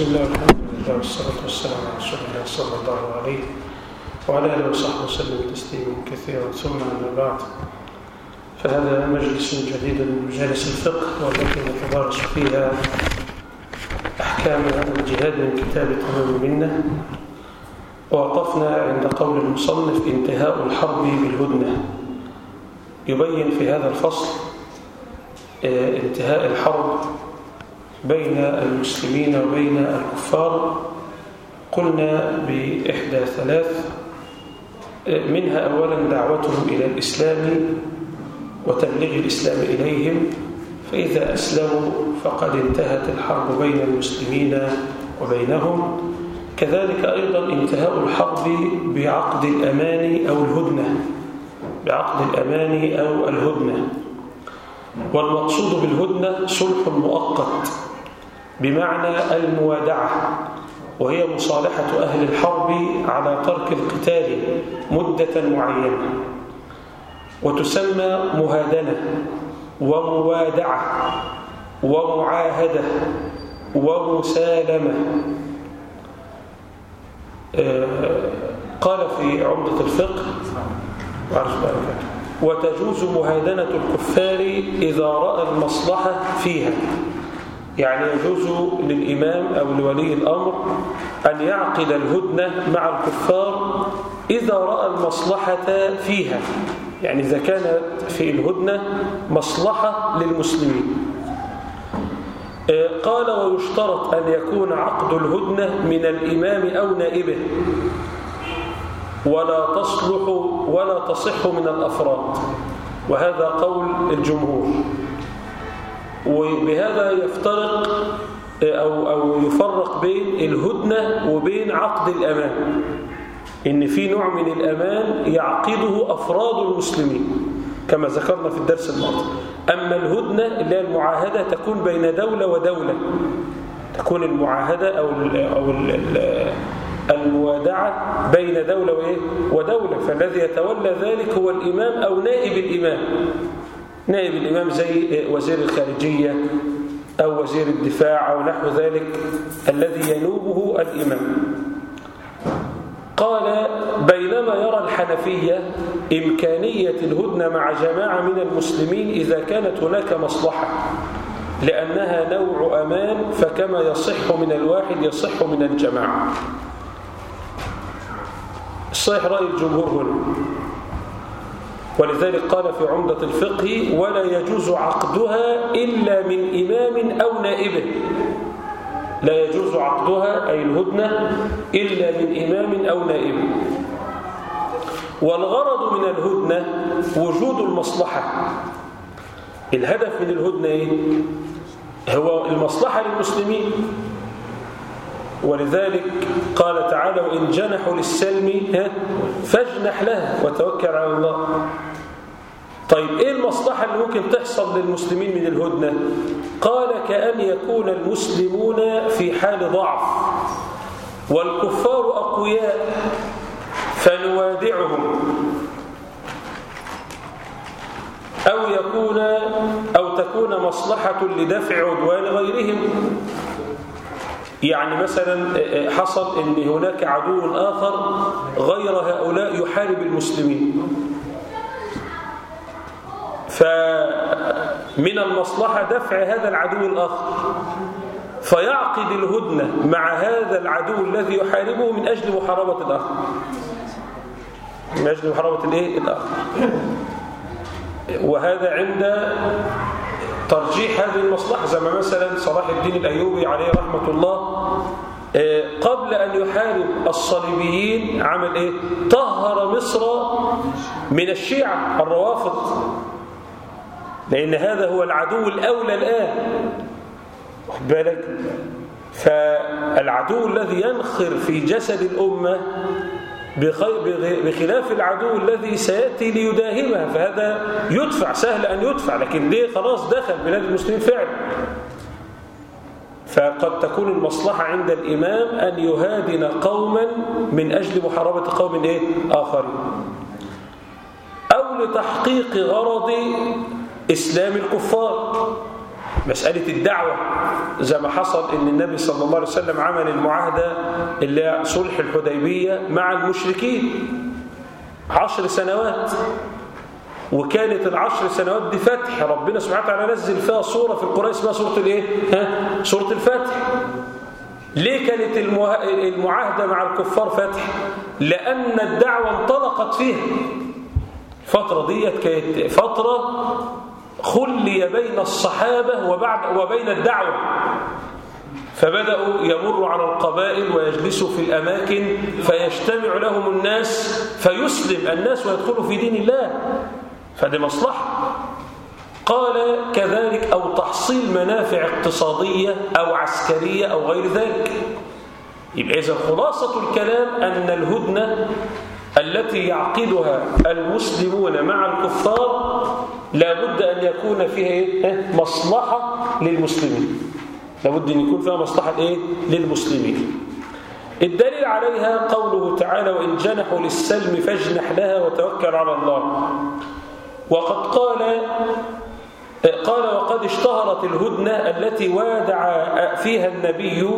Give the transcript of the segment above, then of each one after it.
بسم الله والحمد لله والصلاة والسلام على رسول الله صلى الله عليه وعلى آله وصحبه وسلم تسليما كثيرا. ثم أما بعد فهذا مجلس جديد من مجالس الفقه والتي نتدارس فيها أحكام الجهاد من كتاب تمام المنة. ووقفنا عند قول المصنف انتهاء الحرب بالهدنة. يبين في هذا الفصل انتهاء الحرب بين المسلمين وبين الكفار قلنا بإحدى ثلاث منها أولا دعوتهم إلى الإسلام وتبليغ الإسلام إليهم فإذا أسلموا فقد انتهت الحرب بين المسلمين وبينهم. كذلك أيضا انتهاء الحرب بعقد الأمان أو الهدنة بعقد الأمان أو الهدنة. والمقصود بالهدنة صلح مؤقت بمعنى الموادعة وهي مصالحة أهل الحرب على ترك القتال مدة معينة وتسمى مهادنة وموادعة ومعاهدة ومسالمة. قال في عمدة الفقه وتجوز مهادنة الكفار إذا رأى المصلحة فيها. يعني يجوز للإمام أو لولي الأمر أن يعقد الهدنة مع الكفار إذا رأى المصلحة فيها. يعني إذا كانت في الهدنة مصلحة للمسلمين. قال ويشترط أن يكون عقد الهدنة من الإمام أو نائبه. ولا تصلح ولا تصح من الأفراد. وهذا قول الجمهور. وبهذا يفترق أو, أو يفرق بين الهدنة وبين عقد الأمان. إن في نوع من الأمان يعقده أفراد المسلمين كما ذكرنا في الدرس الماضي. أما الهدنة اللي هي المعاهدة تكون بين دولة ودولة. تكون المعاهدة أو ال أو ال الموادعة بين دولة وإيه؟ ودولة. فالذي يتولى ذلك هو الإمام أو نائب الإمام. نائب الإمام زي وزير الخارجية أو وزير الدفاع أو نحو ذلك الذي ينوبه الإمام. قال بينما يرى الحنفية إمكانية الهدنة مع جماعة من المسلمين إذا كانت هناك مصلحة لأنها نوع أمان فكما يصح من الواحد يصح من الجماعة. الصحيح رأي الجمهور هنا. ولذلك قال في عمدة الفقه ولا يجوز عقدها إلا من إمام أو نائبه لا يجوز عقدها أي الهدنة إلا من إمام أو نائبه والغرض من الهدنة وجود المصلحة. الهدف من الهدنة إيه؟ هو المصلحة للمسلمين. ولذلك قال تعالى وإن جنحوا للسلم فاجنح لها وتوكل على الله. طيب إيه المصلحة اللي ممكن تحصل للمسلمين من الهدنة؟ قال كأن يكون المسلمون في حال ضعف والكفار أقوياء فنوادعهم. أو يكون أو تكون مصلحة لدفع عدوان غيرهم. يعني مثلا حصل إن هناك عدو آخر غير هؤلاء يحارب المسلمين. فمن المصلحة دفع هذا العدو الآخر. فيعقد الهدنة مع هذا العدو الذي يحاربه من أجل محاربة الآخر. من أجل محاربة الإيه؟ الآخر. وهذا عند ترجيح هذه المصلحة زي ما مثلا صلاح الدين الأيوبي عليه رحمة الله قبل أن يحارب الصليبيين عمل إيه؟ طهر مصر من الشيعة الروافض. لأن هذا هو العدو الأولى الآن. واخد بالك؟ فالعدو الذي ينخر في جسد الأمة بخلاف العدو الذي سيأتي ليداهمها فهذا يدفع سهل أن يدفع لكن ليه خلاص دخل بلاد المسلمين فعلا؟ فقد تكون المصلحة عند الإمام أن يهادن قوما من أجل محاربة قوم إيه؟ آخرين. أو لتحقيق غرض إسلام الكفار. مسألة الدعوة زي ما حصل إن النبي صلى الله عليه وسلم عمل المعاهدة اللي هي صلح الحديبية مع المشركين عشر سنوات وكانت العشر سنوات دي فتح ربنا سبحانه وتعالى نزل فيها صورة في القرآن اسمها سورة الإيه؟ ها؟ سورة الفتح ليه كانت المعاهدة مع الكفار فتح؟ لأن الدعوة انطلقت فيها الفترة ديت كانت فترة خلي بين الصحابة وبعد وبين الدعوة. فبدأوا يمروا على القبائل ويجلسوا في الأماكن فيجتمع لهم الناس فيسلم الناس ويدخلوا في دين الله. فدي مصلحة. قال كذلك أو تحصيل منافع اقتصادية أو عسكرية أو غير ذلك. يبقى إذا خلاصة الكلام أن الهدنة التي يعقدها المسلمون مع الكفار لابد أن يكون فيها إيه؟ مصلحة للمسلمين لابد أن يكون فيها مصلحة إيه؟ للمسلمين الدليل عليها قوله تعالى وإن جنحوا للسلم فاجنح لها وتوكل على الله وقد قال قال وقد اشتهرت الهدنة التي وادع فيها النبي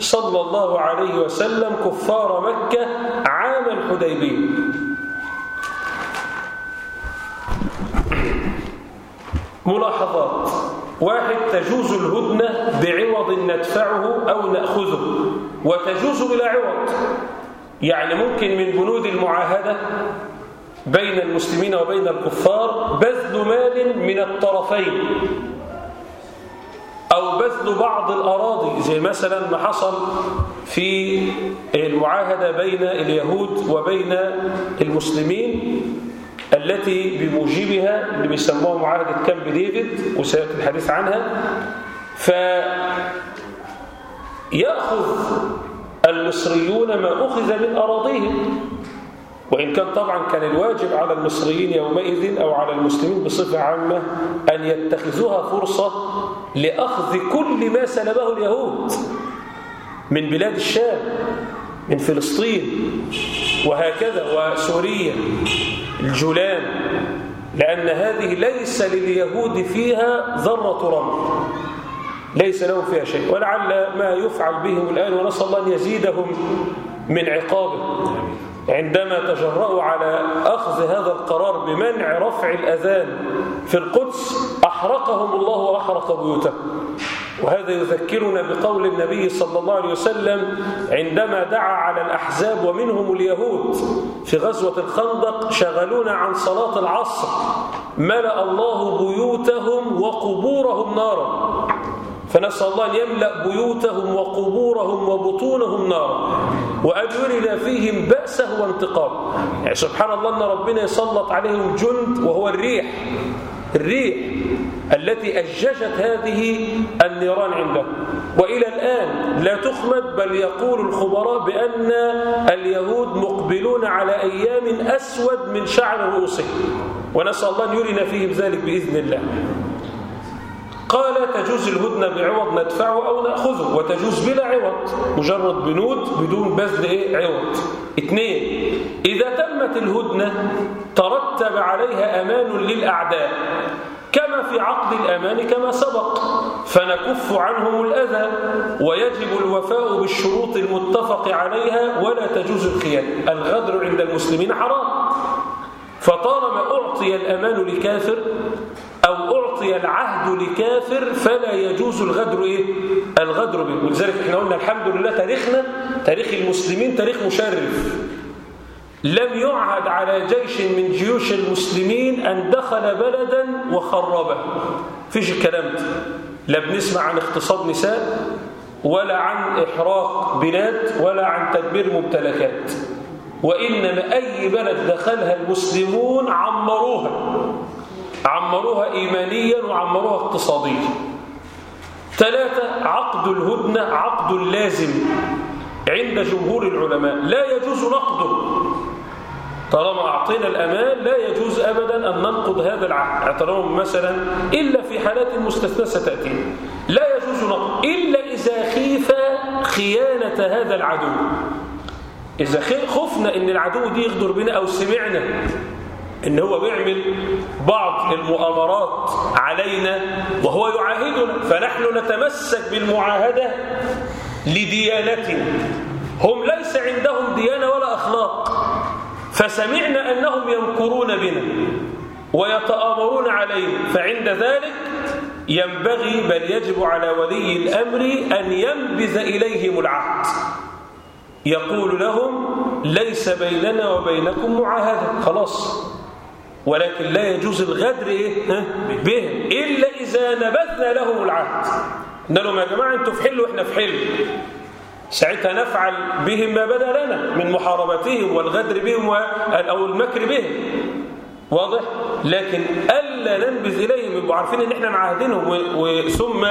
صلى الله عليه وسلم كفار مكة عام الحديبية. ملاحظات. واحد تجوز الهدنة بعوض ندفعه أو نأخذه. وتجوز بلا عوض. يعني ممكن من بنود المعاهدة بين المسلمين وبين الكفار بذل مال من الطرفين أو بذل بعض الأراضي زي مثلا ما حصل في المعاهدة بين اليهود وبين المسلمين التي بموجبها اللي بيسموها معاهدة كامب ديفيد وسيأتي الحديث عنها. فيأخذ المصريون ما أخذ من أراضيهم. وإن كان طبعا كان الواجب على المصريين يومئذ أو على المسلمين بصفة عامة أن يتخذوها فرصة لأخذ كل ما سلبه اليهود من بلاد الشام من فلسطين وهكذا وسوريا الجولان لأن هذه ليس لليهود فيها ذرة رمل ليس لهم فيها شيء ولعل ما يفعل بهم الآن ونسأل الله أن يزيدهم من عقابه عندما تجرأوا على أخذ هذا القرار بمنع رفع الأذان في القدس أحرقهم الله وأحرق بيوتهم وهذا يذكرنا بقول النبي صلى الله عليه وسلم عندما دعا على الأحزاب ومنهم اليهود في غزوة الخندق شغلونا عن صلاة العصر ملأ الله بيوتهم وقبورهم نارا. فنسأل الله أن يملأ بيوتهم وقبورهم وبطونهم نارا وأن يرنا فيهم بأسه وانتقام. يعني سبحان الله أن ربنا يسلط عليهم جند وهو الريح الريح التي أججت هذه النيران عندهم. وإلى الآن لا تخمد بل يقول الخبراء بأن اليهود مقبلون على أيام أسود من شعر رؤوسهم. ونسأل الله أن يرنا فيهم ذلك بإذن الله. تجوز الهدنة بعوض ندفعه أو نأخذه وتجوز بلا عوض مجرد بنود بدون بذل إيه؟ عوض. اثنين إذا تمت الهدنة ترتب عليها أمان للأعداء كما في عقد الأمان كما سبق فنكف عنهم الأذى ويجب الوفاء بالشروط المتفق عليها ولا تجوز الخيانة. الغدر عند المسلمين حرام. فطالما أعطي الأمان لكافر أو أعطي العهد لكافر فلا يجوز الغدر إيه؟ الغدر به. ولذلك إحنا قلنا الحمد لله تاريخنا تاريخ المسلمين تاريخ مشرف. لم يعهد على جيش من جيوش المسلمين أن دخل بلدا وخربه. فيش الكلام ده. لا بنسمع عن اغتصاب نساء ولا عن إحراق بلاد ولا عن تدمير ممتلكات. وإنما أي بلد دخلها المسلمون عمروها. عمروها إيمانيا وعمروها اقتصاديا. ثلاثة عقد الهدنة عقد لازم عند جمهور العلماء. لا يجوز نقده. طالما أعطينا الأمان لا يجوز أبدا أن ننقض هذا العهد اعتراهم مثلا إلا في حالات مستثنى ستأتي. لا يجوز نقض إلا إذا خيف خيانة هذا العدو. إذا خفنا إن العدو دي يغدر بنا أو سمعنا إن هو بيعمل بعض المؤامرات علينا وهو يعاهدنا فنحن نتمسك بالمعاهدة لديانتنا هم ليس عندهم ديانة ولا أخلاق. فسمعنا أنهم يمكرون بنا ويتآمرون علينا. فعند ذلك ينبغي بل يجب على ولي الأمر أن ينبذ إليهم العهد. يقول لهم ليس بيننا وبينكم معاهدة. خلاص. ولكن لا يجوز الغدر إيه؟ بهم. إلا إذا نبذنا لهم العهد. قلنا لهم يا جماعة أنتوا في حل وإحنا في حل. ساعتها نفعل بهم ما بدا لنا من محاربتهم والغدر بهم أو المكر بهم. واضح؟ لكن ألا ننبذ إليهم يبقوا عارفين إن إحنا معاهدينهم وثم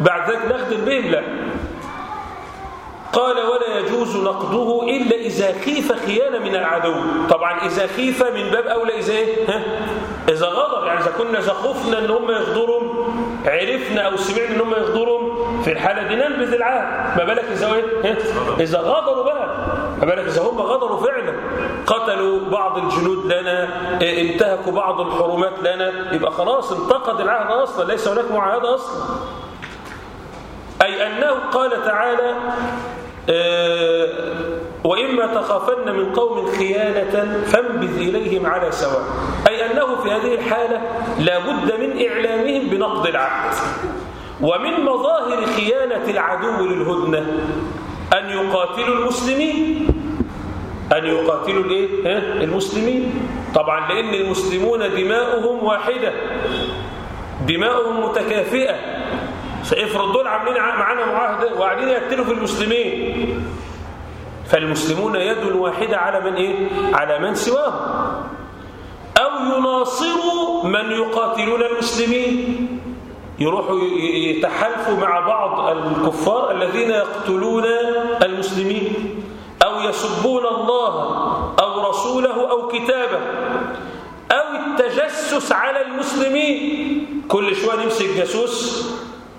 بعد ذلك نخدم بهم. لا. قال ولا يجوز نقضه إلا إذا خيف خيانة من العدو طبعا إذا خيف من باب أولى إذا إيه؟ ها؟ إذا غضب يعني إذا كنا إذا خفنا إن هم يغدرهم عرفنا أو سمعنا إن هم يغدرهم في الحالة دي ننبذ العهد ما بالك إذا إيه؟ ها؟ إذا غدروا بقى ما بالك إذا هم غدروا فعلا قتلوا بعض الجنود لنا انتهكوا بعض الحرمات لنا يبقى خلاص انتقد العهد أصلا ليس هناك معاهدة أصلا أي أنه قال تعالى آه وإما تخافن من قوم خيانة فانبذ إليهم على سواء. أي أنه في هذه الحالة لا بد من إعلامهم بنقض العهد ومن مظاهر خيانة العدو للهدنة أن يقاتلوا المسلمين. أن يقاتلوا الإيه؟ المسلمين. طبعا لأن المسلمون دماؤهم واحدة دماؤهم متكافئة. سيفرض دول عاملين معانا معاهدة وقاعدين يقتلوا في المسلمين. فالمسلمون يد واحدة على من إيه؟ على من سواهم. أو يناصروا من يقاتلون المسلمين. يروحوا يتحالفوا مع بعض الكفار الذين يقتلون المسلمين. أو يسبون الله أو رسوله أو كتابه. أو التجسس على المسلمين. كل شوية نمسك جاسوس.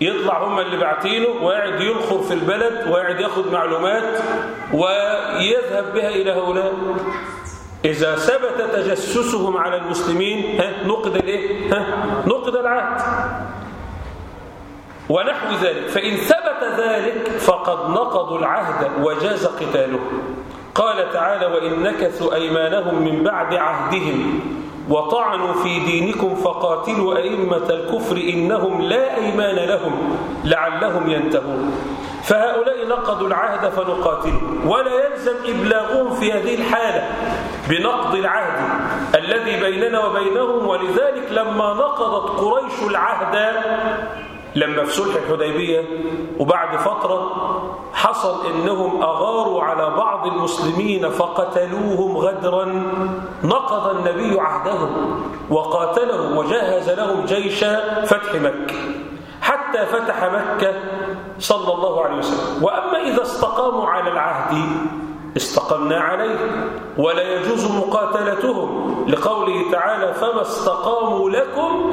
يطلع هم اللي باعتينه وقاعد ينخر في البلد وقاعد ياخد معلومات ويذهب بها إلى هؤلاء. إذا ثبت تجسسهم على المسلمين ها نقد الايه ها نقد العهد. ونحو ذلك فإن ثبت ذلك فقد نقضوا العهد وجاز قتاله قال تعالى وإن نكثوا أيمانهم من بعد عهدهم وطعنوا في دينكم فقاتلوا أئمة الكفر إنهم لا أيمان لهم لعلهم ينتهون. فهؤلاء نقضوا العهد فنقاتلهم. ولا يلزم إبلاغهم في هذه الحالة بنقض العهد الذي بيننا وبينهم. ولذلك لما نقضت قريش العهد لما في صلح الحديبية وبعد فترة حصل إنهم أغاروا على بعض المسلمين فقتلوهم غدرا نقض النبي عهدهم وقاتلهم وجهز لهم جيش فتح مكة حتى فتح مكة صلى الله عليه وسلم. وأما إذا استقاموا على العهد استقمنا عليه ولا يجوز مقاتلتهم. لقوله تعالى فما استقاموا لكم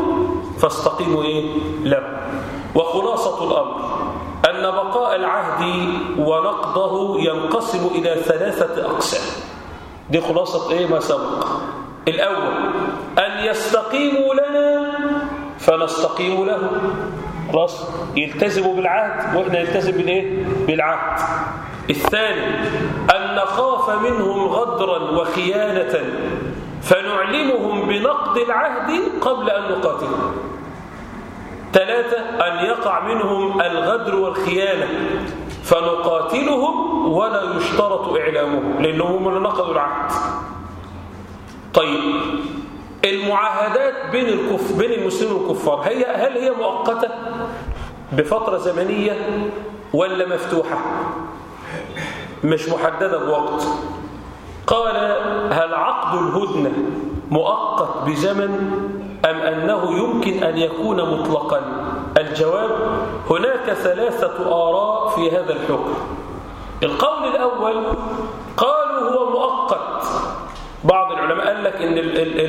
فاستقيموا إيه؟ لهم. وخلاصة الأمر أن بقاء العهد ونقضه ينقسم إلى ثلاثة أقسام. دي خلاصة إيه؟ ما سبق. الأول أن يستقيموا لنا فنستقيم لهم. خلاص يلتزموا بالعهد وإحنا نلتزم بالإيه؟ بالعهد. الثاني أن نخاف منهم غدرا وخيانة فنعلمهم بنقض العهد قبل أن نقاتلهم. ثلاثة أن يقع منهم الغدر والخيانة فنقاتلهم ولا يشترط إعلامهم لأنهم اللي نقضوا العهد. طيب المعاهدات بين الكف بين المسلمين والكفار هي هل هي مؤقتة بفترة زمنية ولا مفتوحة؟ مش محددة بوقت. قال هل عقد الهدنة مؤقت بزمن أم أنه يمكن أن يكون مطلقا؟ الجواب هناك ثلاثة آراء في هذا الحكم. القول الأول قالوا هو مؤقت. بعض العلماء قال لك إن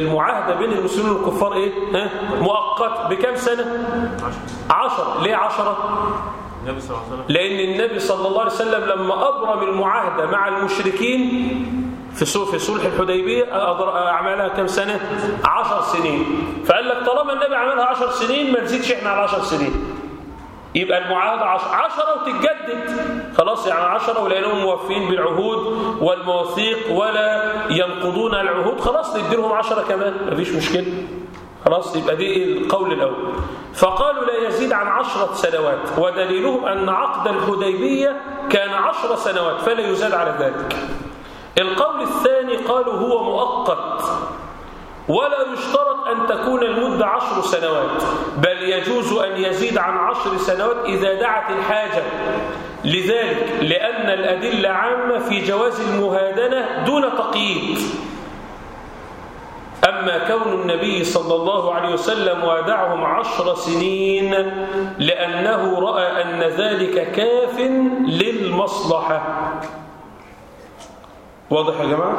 المعاهدة بين المسلمين والكفار إيه؟ ها؟ مؤقت. بكام سنة؟ 10 ليه 10 لأن النبي صلى الله عليه وسلم لما أبرم المعاهدة مع المشركين في صلح الحديبية أعمالها كم سنة؟ عشر سنين. فقال لك طالما النبي عملها عشر سنين ما نزيدش إحنا على عشر سنين. يبقى المعاهدة عشرة, عشرة وتتجدد. خلاص يعني عشرة ولأنهم موفين بالعهود والمواثيق ولا ينقضون العهود خلاص ندي لهم عشرة كمان. مفيش مشكلة. خلاص يبقى دي القول الأول. فقالوا لا يزيد عن عشرة سنوات ودليلهم أن عقد الحديبية كان عشر سنوات فلا يزاد على ذلك. القول الثاني قالوا هو مؤقت ولا يشترط أن تكون المدة عشر سنوات بل يجوز أن يزيد عن عشر سنوات إذا دعت الحاجة. لذلك لأن الأدلة عامة في جواز المهادنة دون تقييد. أما كون النبي صلى الله عليه وسلم وادعهم عشر سنين لأنه رأى أن ذلك كاف للمصلحة. واضح يا جماعة؟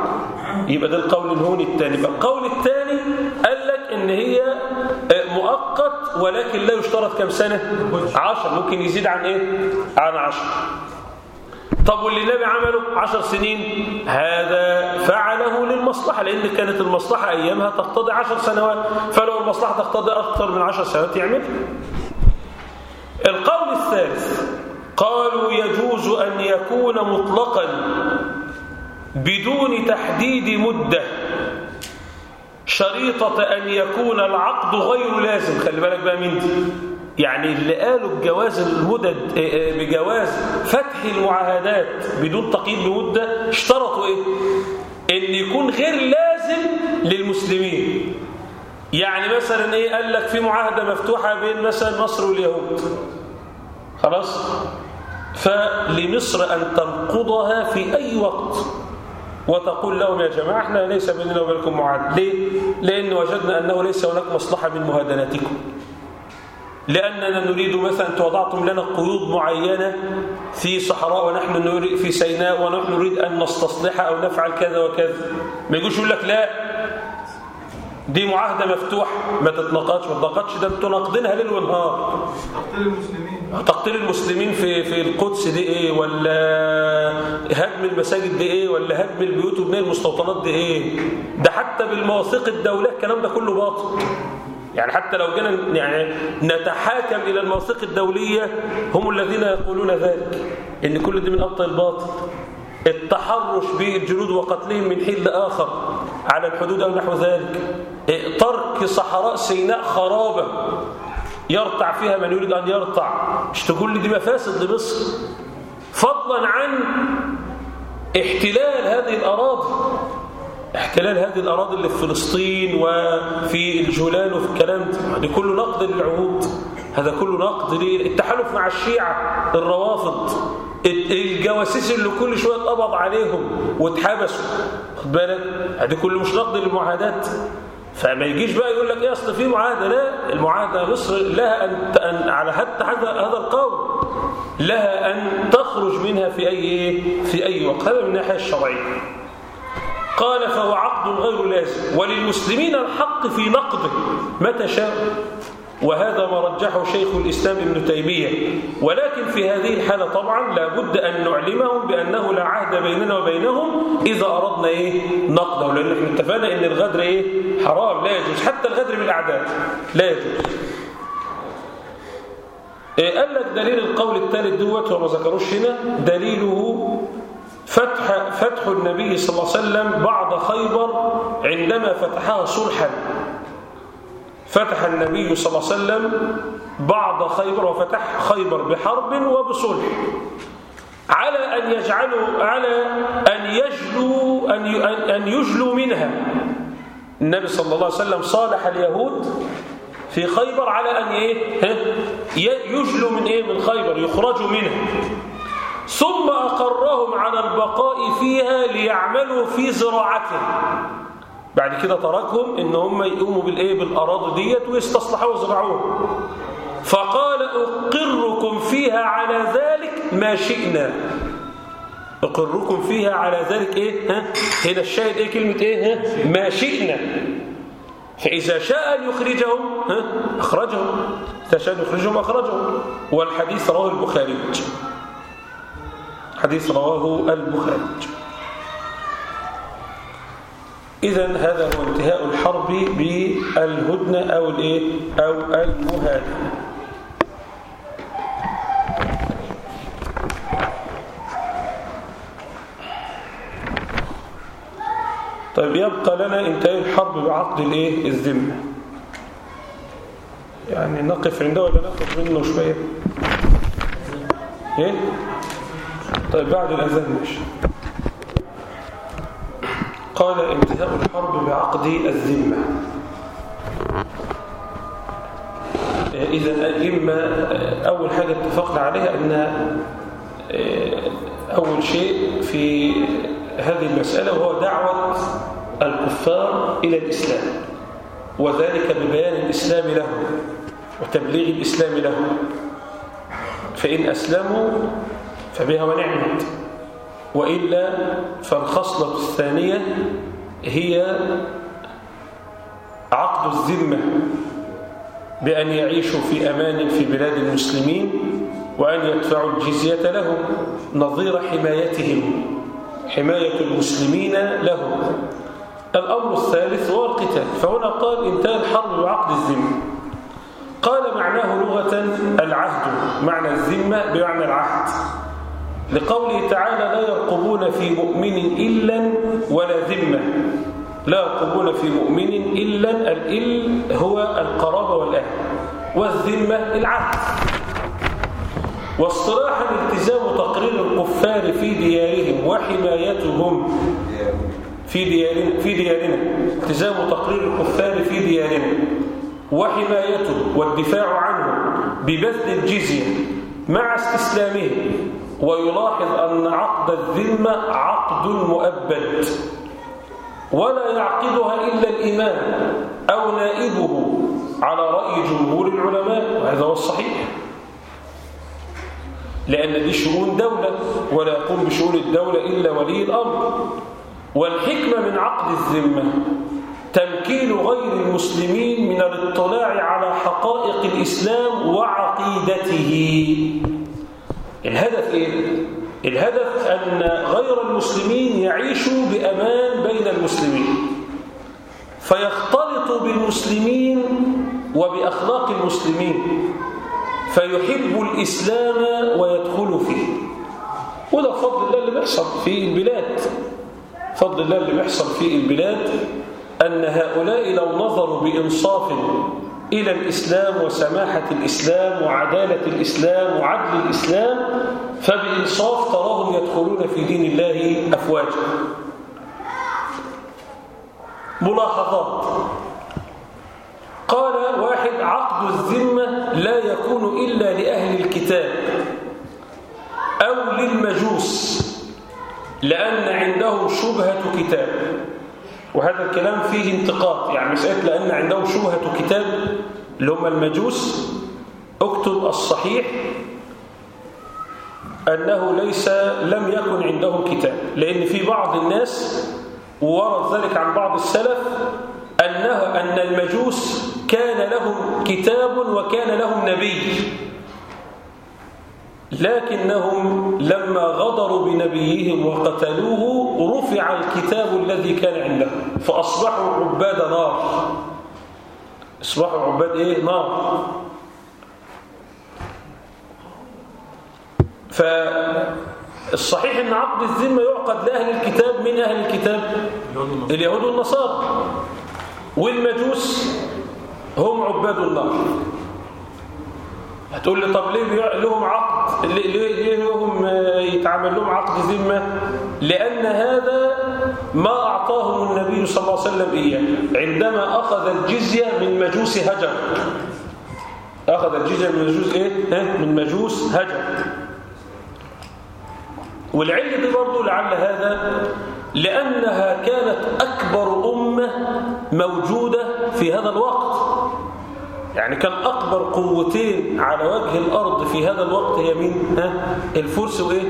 يبقى ده القول الهون الثاني يبقى القول الثاني قال لك إن هي مؤقت ولكن لا يشترط كم سنة؟ عشر. ممكن يزيد عن إيه؟ عن عشر. طب واللي النبي عمله عشر سنين؟ هذا فعله للمصلحة لأن كانت المصلحة أيامها تقتضي عشر سنوات. فلو المصلحة تقتضي أكثر من عشر سنوات يعمل. القول الثالث قالوا يجوز أن يكون مطلقا بدون تحديد مدة. شريطة أن يكون العقد غير لازم. خلي بالك بقى من دي يعني اللي قالوا بجواز المدد بجواز فتح المعاهدات بدون تقييد بمدة اشترطوا إيه؟ إن يكون غير لازم للمسلمين. يعني مثلا إيه؟ قال لك في معاهدة مفتوحة بين مثلا مصر واليهود. خلاص؟ فلمصر أن تنقضها في أي وقت. وتقول لهم يا جماعة إحنا ليس بيننا وبينكم معاهد ليه؟ لأن وجدنا أنه ليس هناك مصلحة من مهادناتكم. لأننا نريد مثلا وضعتم لنا قيود معينة في صحراء ونحن نريد في سيناء ونحن نريد أن نستصلح أو نفعل كذا وكذا. ما يقولش يقول لك لا دي معاهدة مفتوحة. ما تتناقضش ما تتناقضش ده أنتوا ناقضينها ليل ونهار. تقتيل المسلمين. تقتيل المسلمين في في القدس دي إيه؟ ولا هدم المساجد دي إيه؟ ولا هدم البيوت وبناء المستوطنات دي إيه؟ ده حتى بالمواثيق الدولية الكلام ده كله باطل. يعني حتى لو جينا يعني نتحاكم إلى المواثيق الدولية هم الذين يقولون ذلك إن كل دي من أبطال الباطل. التحرش بالجنود وقتلهم من حين لآخر على الحدود أو نحو ذلك. ترك صحراء سيناء خرابة يرتع فيها من يريد أن يرتع. مش تقول لي دي مفاسد لمصر؟ فضلا عن احتلال هذه الأراضي. احتلال هذه الأراضي اللي في فلسطين وفي الجولان وفي الكلام ده. دي كله نقد للعهود. هذا كله نقد للتحالف مع الشيعة الروافض. الجواسيس اللي كل شوية اتقبض عليهم واتحبسوا خد بالك؟ دي كله مش نقد للمعاهدات. فما يجيش بقى يقول لك إيه اصل في معاهدة؟ لا. المعاهدة مصر لها أن, أن على حتى هذا هذا القول. لها أن تخرج منها في أي في أي وقت. هذا من الناحية الشرعية. قال فهو عقد غير لازم وللمسلمين الحق في نقضه. متى شاء؟ وهذا ما رجحه شيخ الإسلام ابن تيمية. ولكن في هذه الحالة طبعا لابد أن نعلمهم بأنه لا عهد بيننا وبينهم إذا أردنا إيه؟ نقضه. لأن إحنا اتفقنا أن الغدر إيه؟ حرام لا يجوز. حتى الغدر بالأعداء لا يجوز. إيه قال لك دليل القول الثالث دوت وما ذكروش هنا دليله فتح فتح النبي صلى الله عليه وسلم بعد خيبر عندما فتحها صلحا. فتح النبي صلى الله عليه وسلم بعد خيبر وفتح خيبر بحرب وبصلح. على أن يجعلوا على أن يجلوا أن أن يجلوا منها. النبي صلى الله عليه وسلم صالح اليهود في خيبر على أن إيه؟ يجلوا من إيه؟ من خيبر يخرجوا منها. ثم أقرهم على البقاء فيها ليعملوا في زراعتها بعد كده تركهم إن هم يقوموا بالإيه؟ بالأراضي ديت ويستصلحوها ويزرعوها. فقال أقركم فيها على ذلك ما شئنا. أقركم فيها على ذلك إيه؟ ها؟ هنا الشاهد إيه؟ كلمة إيه؟ ها؟ ما شئنا. فإذا شاء أن يخرجهم ها؟ أخرجهم. إذا شاء أن يخرجهم أخرجهم. والحديث رواه البخاري. حديث رواه المخرج إذا هذا هو انتهاء الحرب بالهدنة أو الإيه؟ أو المهادة طيب يبقى لنا انتهاء الحرب بعقد الإيه؟ الذمة. يعني نقف عنده ولا نقف منه شوية؟ إيه؟ طيب بعد الأذان ماشي قال انتهاء الحرب بعقد الذمة. إذا إما أول حاجة اتفقنا عليها أن أول شيء في هذه المسألة وهو دعوة الكفار إلى الإسلام وذلك ببيان الإسلام لهم وتبليغ الإسلام لهم. فإن أسلموا فبها ونعمت. وإلا فالخصلة الثانية هي عقد الذمة بأن يعيشوا في أمان في بلاد المسلمين وأن يدفعوا الجزية لهم نظير حمايتهم حماية المسلمين لهم. الأمر الثالث هو القتال. فهنا قال انتهى الحرب بعقد الذمة. قال معناه لغة العهد معنى الذمة بمعنى العهد. لقوله تعالى لا يرقبون في مؤمن إلا ولا ذمة. لا يرقبون في مؤمن إلا الإل هو القرابة والأهل. والذمة العهد واصطلاحا التزام تقرير الكفار في ديارهم وحمايتهم في ديارنا في ديارنا. التزام تقرير الكفار في ديارنا. وحمايتهم والدفاع عنهم ببذل الجزية مع استسلامهم. ويلاحظ أن عقد الذمة عقد مؤبد ولا يعقدها إلا الإمام أو نائبه على رأي جمهور العلماء وهذا هو الصحيح. لأن دي شؤون دولة ولا يقوم بشؤون الدولة إلا ولي الأمر. والحكمة من عقد الذمة تمكين غير المسلمين من الاطلاع على حقائق الإسلام وعقيدته. الهدف إيه؟ الهدف أن غير المسلمين يعيشوا بأمان بين المسلمين. فيختلطوا بالمسلمين وبأخلاق المسلمين. فيحب الإسلام ويدخل فيه. وده فضل الله اللي بيحصل في البلاد. فضل الله اللي بيحصل في البلاد أن هؤلاء لو نظروا بإنصاف إلى الإسلام وسماحة الإسلام وعدالة الإسلام وعدل الإسلام فبإنصاف تراهم يدخلون في دين الله أفواجا. ملاحظات. قال واحد عقد الذمة لا يكون إلا لأهل الكتاب أو للمجوس لأن عندهم شبهة كتاب. وهذا الكلام فيه انتقاط يعني مسألة لأن عندهم شبهة كتاب اللي هم المجوس اكتب الصحيح أنه ليس لم يكن عندهم كتاب لأن في بعض الناس وورد ذلك عن بعض السلف أنه أن المجوس كان لهم كتاب وكان لهم نبي. لكنهم لما غدروا بنبيهم وقتلوه رفع الكتاب الذي كان عندهم فأصبحوا عباد نار. أصبحوا عباد إيه؟ نار. فالصحيح أن عقد الذمة يعقد لأهل الكتاب من أهل الكتاب اليهود والنصارى. والمجوس هم عباد النار. هتقول لي طب ليه لهم عقد؟ ليه, لهم يتعامل لهم عقد ذمة. لأن هذا ما أعطاهم النبي صلى الله عليه وسلم إياه. عندما أخذ الجزية من مجوس هجر. أخذ الجزية من مجوس إيه؟ من مجوس هجر. والعلة دي برضه لعل هذا لأنها كانت أكبر أمة موجودة في هذا الوقت. يعني كان أكبر قوتين على وجه الأرض في هذا الوقت هي مين؟ ها؟ الفرس وإيه؟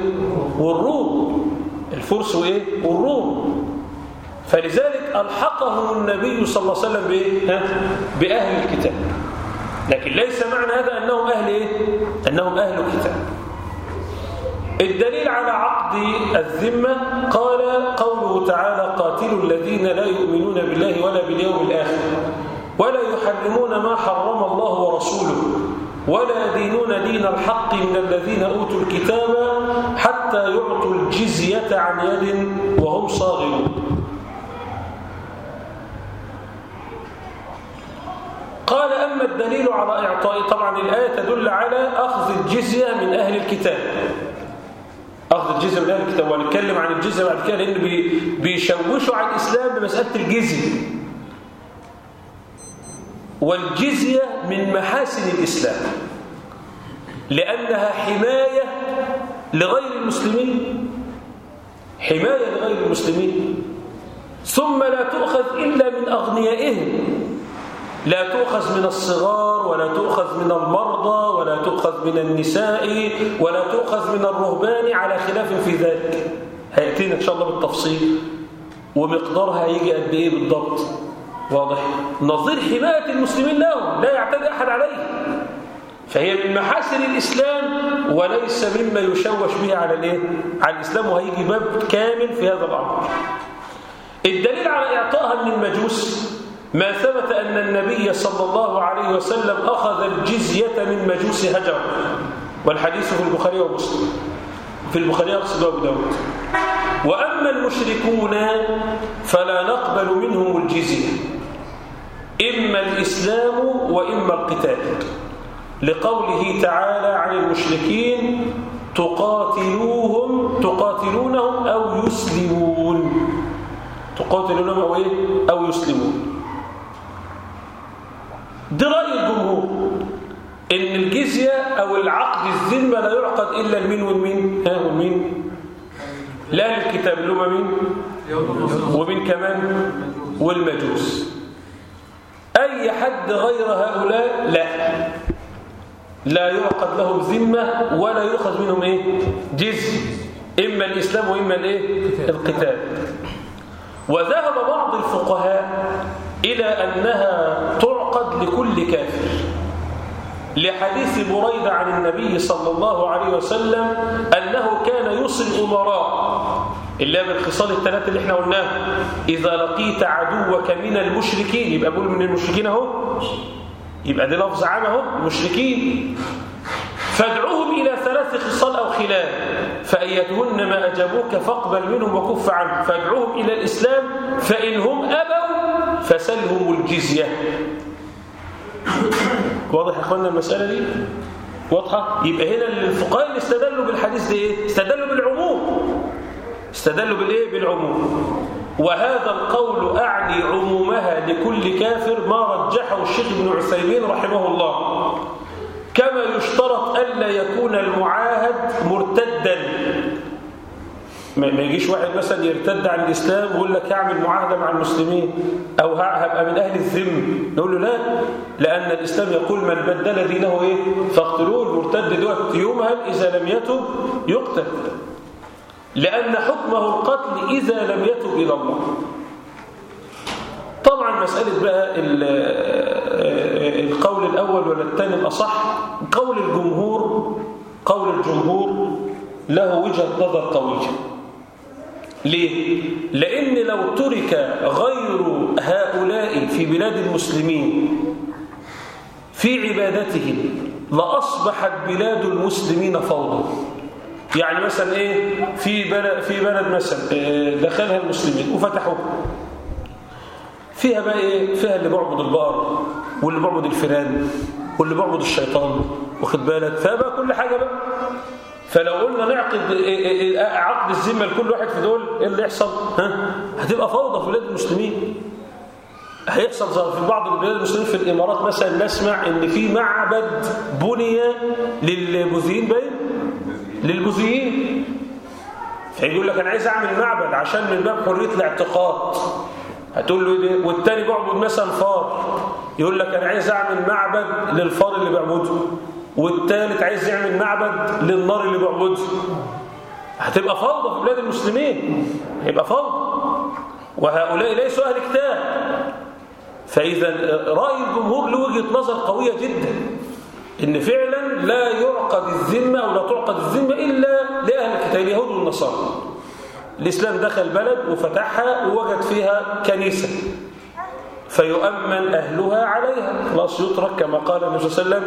والروم الفرس وإيه؟ والروم فلذلك ألحقهم النبي صلى الله عليه وسلم بإيه؟ ها؟ بأهل الكتاب لكن ليس معنى هذا أنهم أهل إيه؟ أنهم أهل الكتاب الدليل على عقد الذمة قال قوله تعالى قاتلوا الذين لا يؤمنون بالله ولا باليوم الآخر ولا يحرمون ما حرم الله ورسوله ولا يدينون دين الحق من الذين أوتوا الكتاب حتى يعطوا الجزية عن يد وهم صاغرون. قال أما الدليل على إعطاء طبعا الآية تدل على أخذ الجزية من أهل الكتاب. أخذ الجزية من أهل الكتاب ونتكلم عن الجزية بعد كده لأن بيشوشوا على الإسلام بمسألة الجزية. والجزية من محاسن الإسلام لأنها حماية لغير المسلمين حماية لغير المسلمين. ثم لا تؤخذ إلا من أغنيائهم. لا تؤخذ من الصغار ولا تؤخذ من المرضى ولا تؤخذ من النساء ولا تؤخذ من الرهبان على خلاف في ذلك. هيأتينا إن شاء الله بالتفصيل ومقدارها هيجي قد إيه بالضبط. واضح. نظير حماية المسلمين لهم لا يعتدي أحد عليه. فهي من محاسن الإسلام وليس مما يشوش به على الإيه؟ على الإسلام وهيجي باب كامل في هذا الأمر. الدليل على إعطائها من المجوس ما ثبت أن النبي صلى الله عليه وسلم أخذ الجزية من مجوس هجر. والحديث في البخاري ومسلم. في البخاري ومسلم وابو داود. وأما المشركون فلا نقبل منهم الجزية. إما الإسلام وإما القتال. لقوله تعالى عن المشركين تقاتلوهم تقاتلونهم أو يسلمون. تقاتلونهم أو, إيه؟ أو يسلمون. ده رأي الجمهور. إن الجزية أو العقد الذمة لا يعقد إلا المين والمين؟ ها والمين؟ لا الكتاب اللي هم مين؟ ومين كمان؟ والمجوس. أي حد غير هؤلاء؟ لا. لا يعقد لهم ذمة ولا يؤخذ منهم إيه؟ جزء إما الإسلام وإما الإيه؟ القتال. وذهب بعض الفقهاء إلى أنها تعقد لكل كافر. لحديث بريدة عن النبي صلى الله عليه وسلم أنه كان يوصي الأمراء إلا بالخصال الثلاثة اللي إحنا قلناها إذا لقيت عدوك من المشركين يبقى بقول من المشركين أهو. يبقى دي لفظ عام أهو المشركين. فادعوهم إلى ثلاث خصال أو خلال فأيتهن ما أجابوك فاقبل منهم وكف عنهم. فادعوهم إلى الإسلام فإن هم أبوا فسلهم الجزية. واضح يا أخوانا المسألة دي؟ واضحة؟ يبقى هنا الفقهاء اللي استدلوا بالحديث ده إيه؟ استدلوا بالعموم. استدلوا بالإيه؟ بالعموم. وهذا القول أعني عمومها لكل كافر ما رجحه الشيخ ابن عثيمين رحمه الله. كما يشترط ألا يكون المعاهد مرتدا. ما يجيش واحد مثلا يرتد عن الإسلام ويقول لك هعمل معاهدة مع المسلمين أو هبقى من أهل الذم. نقول له لا لأن الإسلام يقول من بدل دينه إيه؟ فاقتلوه المرتد دوت يمهل إذا لم يتب يقتل. لأن حكمه القتل إذا لم يتب إلى الله. طبعا مسألة بقى القول الأول ولا الثاني الأصح قول الجمهور قول الجمهور له وجهة نظر قوية. ليه؟ لأن لو ترك غير هؤلاء في بلاد المسلمين في عبادتهم لأصبحت بلاد المسلمين فوضى. يعني مثلا إيه في بلد في بلد مثلا دخلها المسلمين وفتحوها فيها بقى إيه فيها اللي بيعبد البقر واللي بيعبد الفيران واللي بيعبد الشيطان واخد بالك؟ فبقى كل حاجة بقى. فلو قلنا نعقد عقد الذمة لكل واحد في دول إيه اللي يحصل؟ ها؟ هتبقى فوضى في بلاد المسلمين. هيحصل في بعض البلاد المسلمين في الإمارات مثلا نسمع إن في معبد بني للبوذيين باين. للبوذيين فيقول لك أنا عايز أعمل معبد عشان من باب حرية الاعتقاد. هتقول له إيه والتاني بيعبد مثلا فار. يقول لك أنا عايز أعمل معبد للفار اللي بيعبده. والتالت عايز يعمل معبد للنار اللي بيعبده. هتبقى فوضى في بلاد المسلمين. هيبقى فوضى. وهؤلاء ليسوا أهل كتاب. فإذا رأي الجمهور له وجهه نظر قوية جدا. إن فعلا لا يعقد الذمة أو لا تعقد الذمة إلا لأهل الكتاب اليهود والنصارى. الإسلام دخل بلد وفتحها ووجد فيها كنيسة فيؤمن أهلها عليها. خلاص يترك كما قال النبي صلى الله عليه وسلم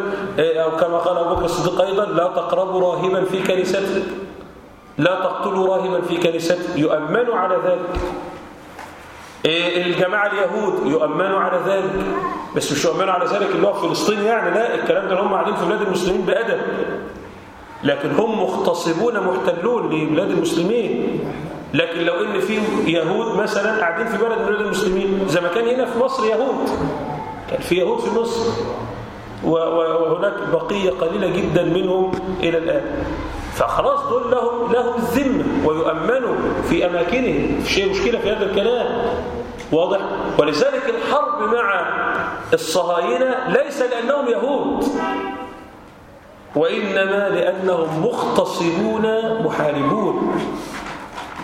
أو كما قال أبو بكر الصديق أيضا لا تقربوا راهبا في كنيسته لا تقتلوا راهبا في كنيسته يؤمنوا على ذلك. الجماعة اليهود يؤمنوا على ذلك. بس مش يؤمنوا على ذلك اللي هو فلسطين يعني لا الكلام ده هم قاعدين في بلاد المسلمين بأدب. لكن هم مغتصبون محتلون لبلاد المسلمين. لكن لو إن في يهود مثلا قاعدين في بلد بلاد المسلمين زي ما كان هنا في مصر يهود. كان في يهود في مصر. وهناك بقية قليلة جدا منهم إلى الآن. فخلاص دول لهم لهم الذمة ويؤمنوا في أماكنهم. في شيء مشكلة في هذا الكلام. واضح؟ ولذلك الحرب مع الصهاينة ليس لأنهم يهود وإنما لأنهم مختصمون محاربون.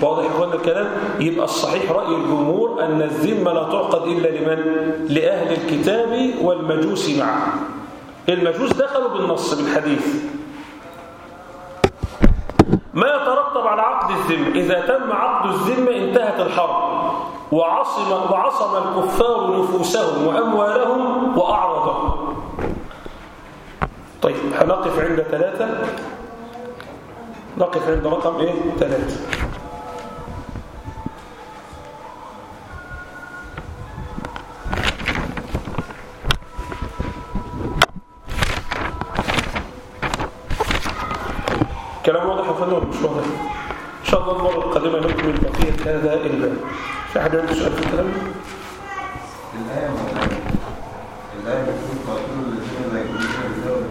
واضح اخوانا الكلام؟ يبقى الصحيح رأي الجمهور أن الذمة لا تعقد إلا لمن؟ لأهل الكتاب والمجوس معه. المجوس دخلوا بالنص بالحديث. ما يترتب على عقد الذمة إذا تم عقد الذمة انتهت الحرب. وعصم, وعصم الكفار نفوسهم وأموالهم وأعرضهم طيب هنقف عند ثلاثة. نقف عند رقم إيه؟ ثلاثة. كلام واضح يا فندم؟ مش واضح. إن شاء الله المرة القادمة نكمل بقية هذا الباب في حد عنده سؤال في الكلام؟ الآية الآية بتقول قاتلوا الذين لا يؤمنون بالله ولا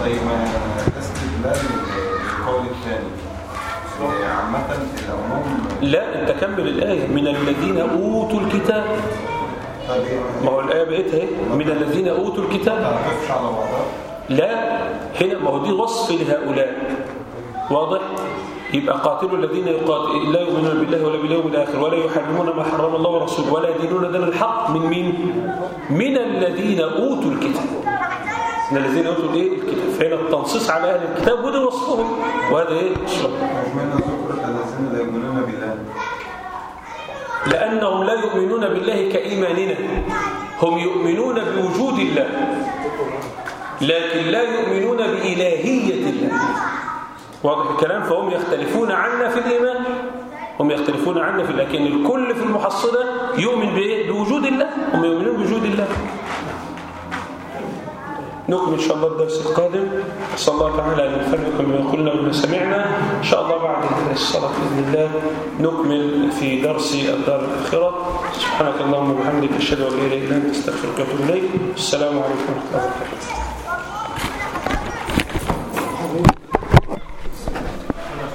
طيب القول الثاني عامة العموم؟ لا انت كمل الآية من الذين أوتوا الكتاب. طيب ما هو الآية بقيتها إيه من الذين أوتوا الكتاب. لا هنا ما هو دي وصف لهؤلاء. واضح؟ يبقى قاتلوا الذين يقاتل لا يؤمنون بالله ولا باليوم الآخر ولا يحرمون ما حرم الله ورسوله ولا يدينون دين الحق من مين؟ من الذين أوتوا الكتاب. من الذين أوتوا الإيه؟ الكتاب. فهنا التنصيص على أهل الكتاب وده وصفهم. وهذا بالله لأنهم لا يؤمنون بالله كإيماننا. هم يؤمنون بوجود الله. لكن لا يؤمنون بإلهية الله. واضح الكلام فهم يختلفون عنا في الإيمان. هم يختلفون عنا في لكن الكل في المحصلة يؤمن بإيه؟ بوجود الله هم يؤمنون بوجود الله. نكمل إن شاء الله الدرس القادم. صلى الله تعالى أن ينفعكم بما قلنا وما سمعنا. إن شاء الله بعد الصلاة بإذن الله نكمل في درس الدار الآخرة سبحانك اللهم وبحمدك أشهد أن لا إله إلا أنت أستغفرك وأتوب إليك. السلام عليكم ورحمة الله وبركاته.